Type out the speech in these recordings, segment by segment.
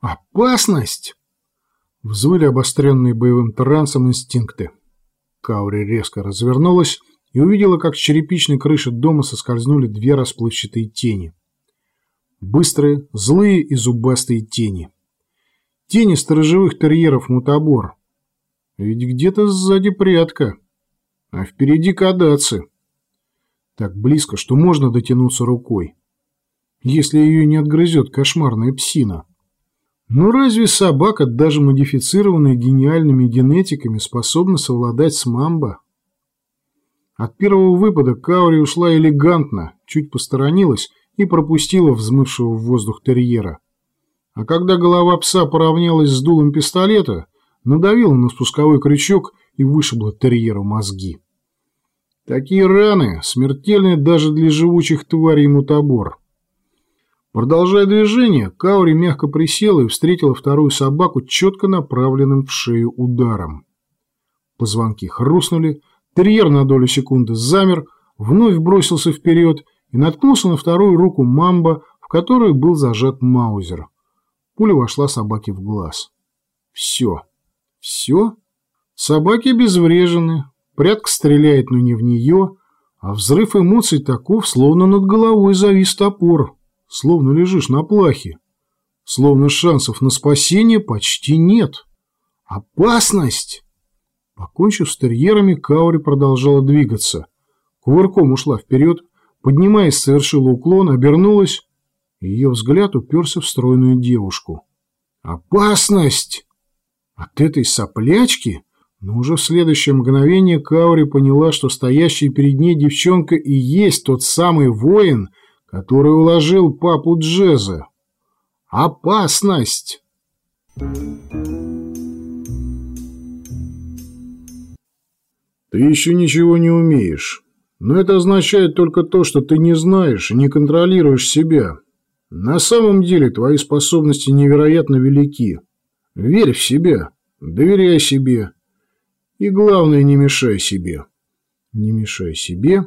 Опасность! Взвыли обостренные боевым трансом инстинкты. Каури резко развернулась и увидела, как с черепичной крыши дома соскользнули две расплывчатые тени. Быстрые, злые и зубастые тени. Тени сторожевых терьеров мутабор. Ведь где-то сзади прятка, а впереди кадацы. Так близко, что можно дотянуться рукой. Если ее не отгрызет кошмарная псина. Но разве собака, даже модифицированная гениальными генетиками, способна совладать с мамбо? От первого выпада Каури ушла элегантно, чуть посторонилась и пропустила взмывшего в воздух терьера. А когда голова пса поравнялась с дулом пистолета, надавила на спусковой крючок и вышибла терьеру мозги. Такие раны смертельны даже для живучих тварей мутабор. Продолжая движение, Каури мягко присела и встретила вторую собаку четко направленным в шею ударом. Позвонки хрустнули, терьер на долю секунды замер, вновь бросился вперед и наткнулся на вторую руку Мамба, в которой был зажат маузер. Пуля вошла собаке в глаз. Все. Все? Собаки обезврежены, прятка стреляет, но не в нее, а взрыв эмоций таков, словно над головой завис топор, словно лежишь на плахе, словно шансов на спасение почти нет. Опасность! Покончив с терьерами, Каури продолжала двигаться. Кувырком ушла вперед, Поднимаясь, совершила уклон, обернулась, ее взгляд уперся в стройную девушку. «Опасность!» От этой соплячки? Но уже в следующее мгновение Каури поняла, что стоящая перед ней девчонка и есть тот самый воин, который уложил папу Джеза. «Опасность!» «Ты еще ничего не умеешь», но это означает только то, что ты не знаешь и не контролируешь себя. На самом деле твои способности невероятно велики. Верь в себя, доверяй себе. И главное, не мешай себе. Не мешай себе,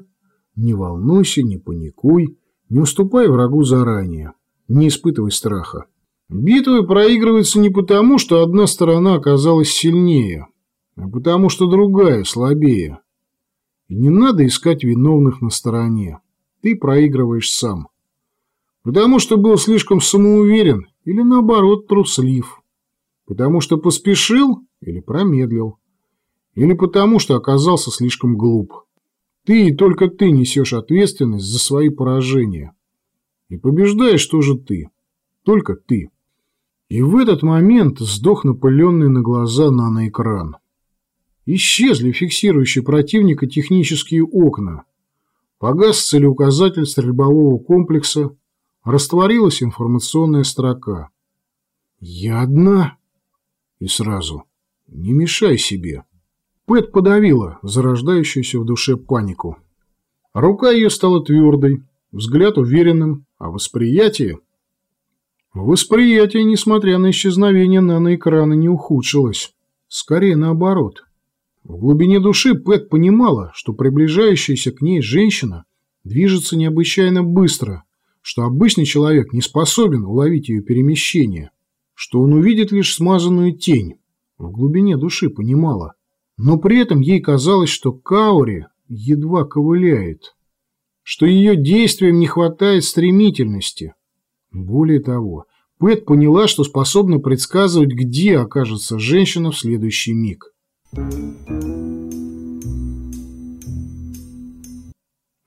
не волнуйся, не паникуй, не уступай врагу заранее, не испытывай страха. Битвы проигрываются не потому, что одна сторона оказалась сильнее, а потому что другая слабее. И не надо искать виновных на стороне. Ты проигрываешь сам. Потому что был слишком самоуверен или, наоборот, труслив. Потому что поспешил или промедлил. Или потому что оказался слишком глуп. Ты и только ты несешь ответственность за свои поражения. И побеждаешь тоже ты. Только ты. И в этот момент сдох напыленный на глаза наноэкран. Исчезли фиксирующие противника технические окна. Погас целеуказатель стрельбового комплекса, растворилась информационная строка. «Я одна?» И сразу «Не мешай себе». Пэт подавила зарождающуюся в душе панику. Рука ее стала твердой, взгляд уверенным, а восприятие... Восприятие, несмотря на исчезновение наноэкрана, не ухудшилось. Скорее наоборот. В глубине души Пэт понимала, что приближающаяся к ней женщина движется необычайно быстро, что обычный человек не способен уловить ее перемещение, что он увидит лишь смазанную тень. В глубине души понимала. Но при этом ей казалось, что Каури едва ковыляет, что ее действиям не хватает стремительности. Более того, Пэт поняла, что способна предсказывать, где окажется женщина в следующий миг.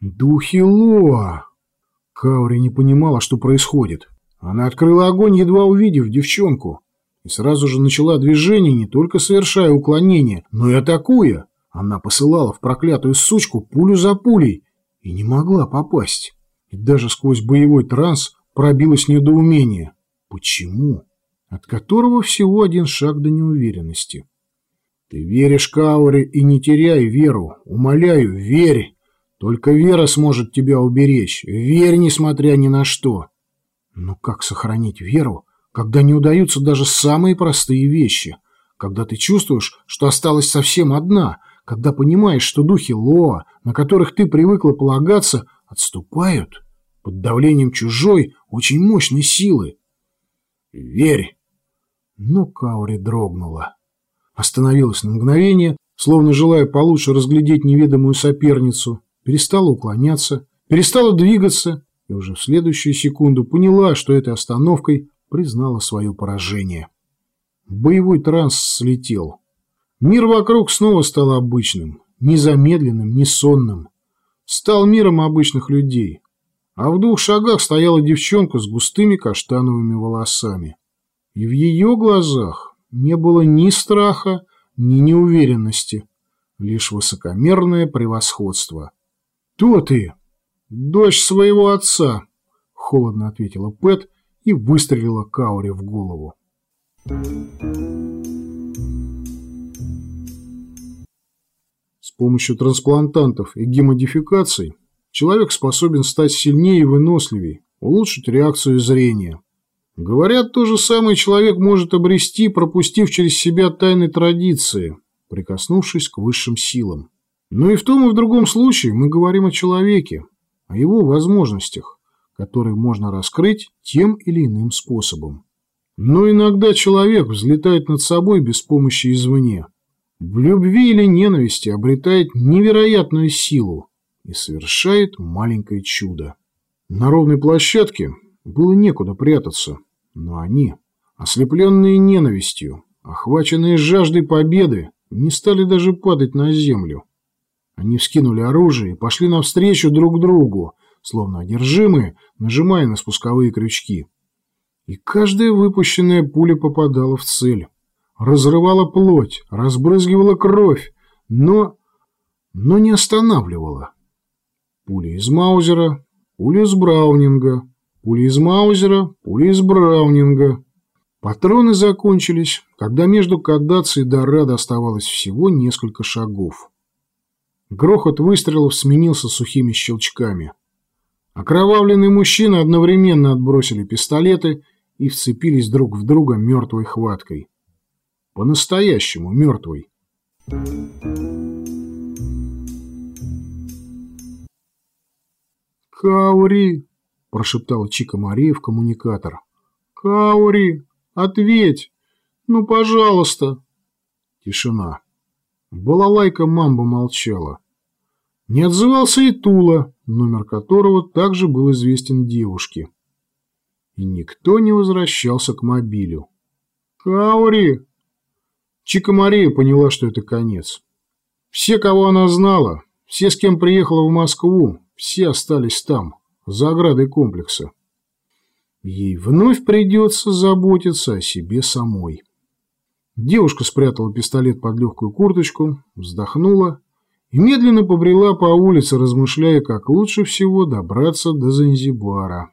Духи Лоа! Каури не понимала, что происходит. Она открыла огонь, едва увидев девчонку, и сразу же начала движение, не только совершая уклонение, но и атакуя. Она посылала в проклятую сучку пулю за пулей и не могла попасть. И даже сквозь боевой транс пробилось недоумение. Почему? От которого всего один шаг до неуверенности. Ты веришь Кауре и не теряй веру. Умоляю, верь. Только вера сможет тебя уберечь. Верь, несмотря ни на что. Но как сохранить веру, когда не удаются даже самые простые вещи? Когда ты чувствуешь, что осталась совсем одна, когда понимаешь, что духи Лоа, на которых ты привыкла полагаться, отступают под давлением чужой, очень мощной силы. Верь, Но Каури дрогнула. Остановилась на мгновение, словно желая получше разглядеть неведомую соперницу, перестала уклоняться, перестала двигаться и уже в следующую секунду поняла, что этой остановкой признала свое поражение. Боевой транс слетел. Мир вокруг снова стал обычным, незамедленным, не сонным. Стал миром обычных людей. А в двух шагах стояла девчонка с густыми каштановыми волосами. И в ее глазах не было ни страха, ни неуверенности, лишь высокомерное превосходство. «Кто ты?» «Дочь своего отца», — холодно ответила Пэт и выстрелила Каури в голову. С помощью трансплантантов и гемодификаций человек способен стать сильнее и выносливее, улучшить реакцию зрения. Говорят, то же самое человек может обрести, пропустив через себя тайны традиции, прикоснувшись к высшим силам. Но и в том и в другом случае мы говорим о человеке, о его возможностях, которые можно раскрыть тем или иным способом. Но иногда человек взлетает над собой без помощи извне. В любви или ненависти обретает невероятную силу и совершает маленькое чудо. На ровной площадке было некуда прятаться, но они, ослепленные ненавистью, охваченные жаждой победы, не стали даже падать на землю. Они вскинули оружие и пошли навстречу друг другу, словно одержимые, нажимая на спусковые крючки. И каждая выпущенная пуля попадала в цель. Разрывала плоть, разбрызгивала кровь, но... но не останавливала. Пуля из Маузера, пуля из Браунинга, пуля из Маузера, пуля из Браунинга. Патроны закончились, когда между Кадаци и Дорадо оставалось всего несколько шагов. Грохот выстрелов сменился сухими щелчками. Окровавленные мужчины одновременно отбросили пистолеты и вцепились друг в друга мертвой хваткой. По-настоящему мертвой. «Каури!» – прошептала Чика Мария в коммуникатор. «Каури! Ответь! Ну, пожалуйста!» Тишина. Балалайка мамба молчала. Не отзывался и Тула, номер которого также был известен девушке. И никто не возвращался к мобилю. «Каури!» Чика Мария поняла, что это конец. Все, кого она знала, все, с кем приехала в Москву, все остались там, за оградой комплекса. Ей вновь придется заботиться о себе самой. Девушка спрятала пистолет под легкую курточку, вздохнула и медленно побрела по улице, размышляя, как лучше всего добраться до Занзибара.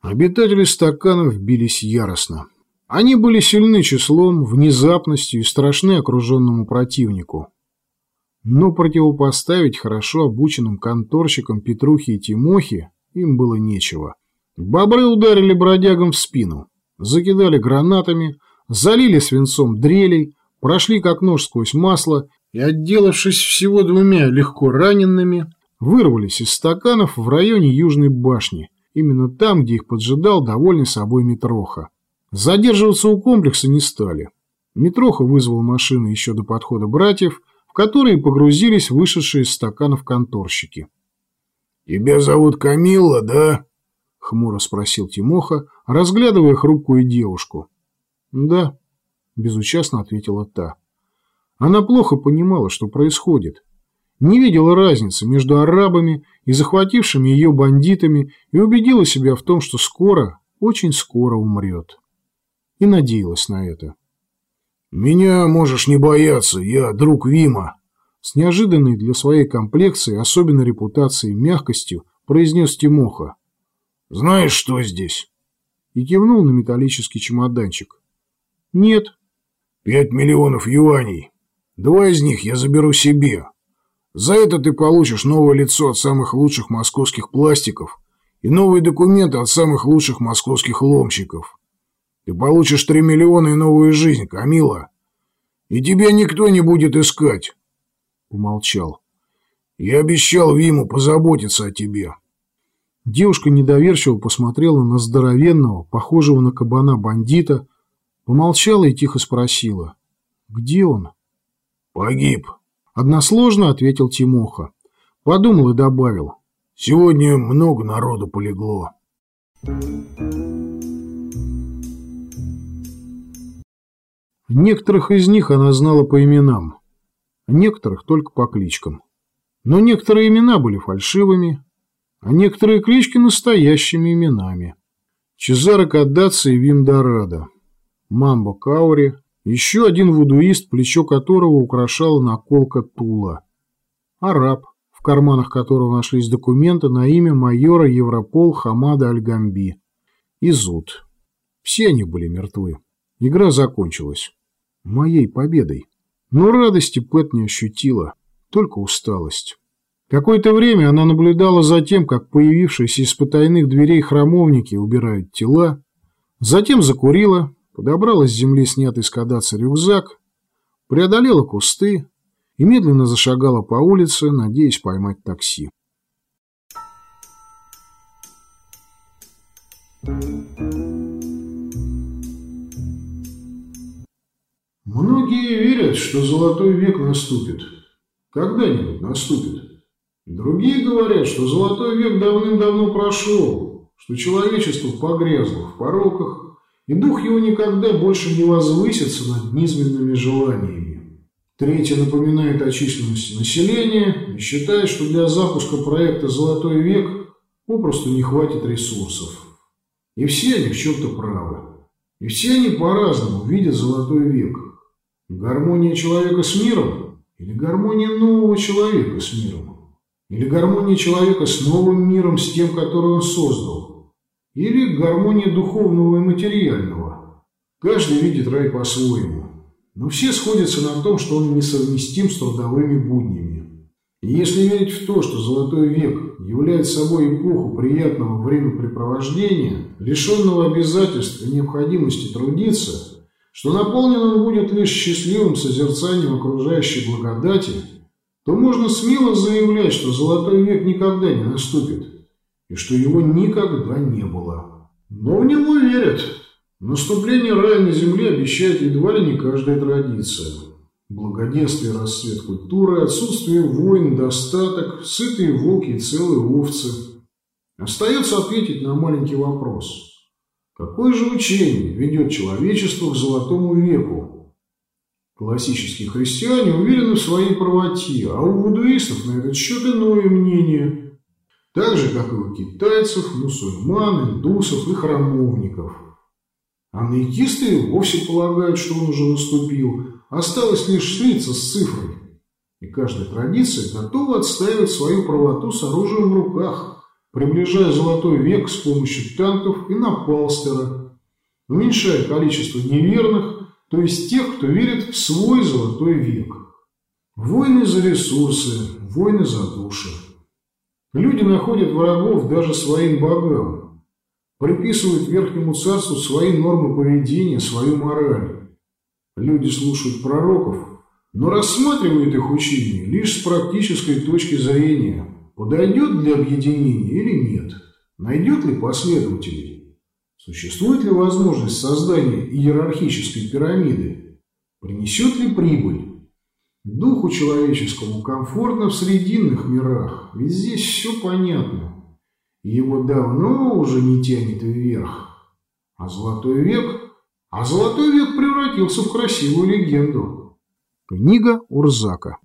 Обитатели стаканов бились яростно. Они были сильны числом, внезапностью и страшны окруженному противнику. Но противопоставить хорошо обученным конторщикам Петрухи и Тимохи им было нечего. Бобры ударили бродягам в спину, закидали гранатами, залили свинцом дрелей, прошли как нож сквозь масло и, отделавшись всего двумя легко раненными, вырвались из стаканов в районе Южной башни, именно там, где их поджидал довольный собой Митроха. Задерживаться у комплекса не стали. Митроха вызвал машины еще до подхода братьев, в которые погрузились вышедшие из стаканов конторщики. «Тебя зовут Камилла, да?» — хмуро спросил Тимоха, разглядывая хрупкую девушку. «Да», — безучастно ответила та. Она плохо понимала, что происходит. Не видела разницы между арабами и захватившими ее бандитами и убедила себя в том, что скоро, очень скоро умрет. И надеялась на это. «Меня можешь не бояться, я друг Вима», с неожиданной для своей комплекции, особенно репутацией мягкостью, произнес Тимоха. Знаешь, что здесь?» И кивнул на металлический чемоданчик. «Нет». «Пять миллионов юаней. Два из них я заберу себе. За это ты получишь новое лицо от самых лучших московских пластиков и новые документы от самых лучших московских ломщиков. Ты получишь три миллиона и новую жизнь, Камила. И тебя никто не будет искать». Умолчал. «Я обещал Виму позаботиться о тебе». Девушка недоверчиво посмотрела на здоровенного, похожего на кабана бандита, помолчала и тихо спросила. «Где он?» «Погиб», — односложно ответил Тимоха. Подумал и добавил. «Сегодня много народу полегло». Некоторых из них она знала по именам, некоторых только по кличкам. Но некоторые имена были фальшивыми, а некоторые клички настоящими именами. Чезаро Каддаци и Вим Дорадо, Мамбо Каури, еще один вудуист, плечо которого украшала наколка Тула. Араб, в карманах которого нашлись документы на имя майора Европол Хамада Аль-Гамби. И Зуд. Все они были мертвы. Игра закончилась. Моей победой. Но радости Пэт не ощутила, только усталость. Какое-то время она наблюдала за тем, как появившиеся из потайных дверей храмовники убирают тела, затем закурила, подобрала с земли снятый с кадаться рюкзак, преодолела кусты и медленно зашагала по улице, надеясь поймать такси. Многие верят, что золотой век наступит. Когда-нибудь наступит. Другие говорят, что золотой век давным-давно прошел, что человечество погрязло в пороках, и дух его никогда больше не возвысится над низменными желаниями. Третье напоминает о численности населения и считает, что для запуска проекта «Золотой век» попросту не хватит ресурсов. И все они в чем-то правы. И все они по-разному видят «Золотой век». Гармония человека с миром или гармония нового человека с миром? Или гармония человека с новым миром, с тем, который он создал? Или гармония духовного и материального? Каждый видит рай по-своему. Но все сходятся на том, что он несовместим с трудовыми буднями. И если верить в то, что Золотой век является собой эпоху приятного времяпрепровождения, лишенного обязательств и необходимости трудиться, что наполнен он будет лишь счастливым созерцанием окружающей благодати – то можно смело заявлять, что золотой век никогда не наступит, и что его никогда не было. Но в него верят. Наступление рая на земле обещает едва ли не каждая традиция. Благоденствие, рассвет культуры, отсутствие войн, достаток, сытые волки и целые овцы. Остается ответить на маленький вопрос. Какое же учение ведет человечество к золотому веку, Классические христиане уверены в своей правоте, а у буддуистов на этот счет иное мнение. Так же, как и у китайцев, мусульман, индусов и храмовников. А наитисты вовсе полагают, что он уже наступил. Осталось лишь слиться с цифрой. И каждая традиция готова отстаивать свою правоту с оружием в руках, приближая золотой век с помощью танков и напалстера, уменьшая количество неверных то есть тех, кто верит в свой золотой век. Войны за ресурсы, войны за души. Люди находят врагов даже своим богам, приписывают Верхнему Царству свои нормы поведения, свою мораль. Люди слушают пророков, но рассматривают их учение лишь с практической точки зрения, подойдет для объединения или нет, найдет ли последователей. Существует ли возможность создания иерархической пирамиды? Принесет ли прибыль? Духу человеческому комфортно в срединных мирах, ведь здесь все понятно. Его давно уже не тянет вверх. А золотой век... А золотой век превратился в красивую легенду. Книга Урзака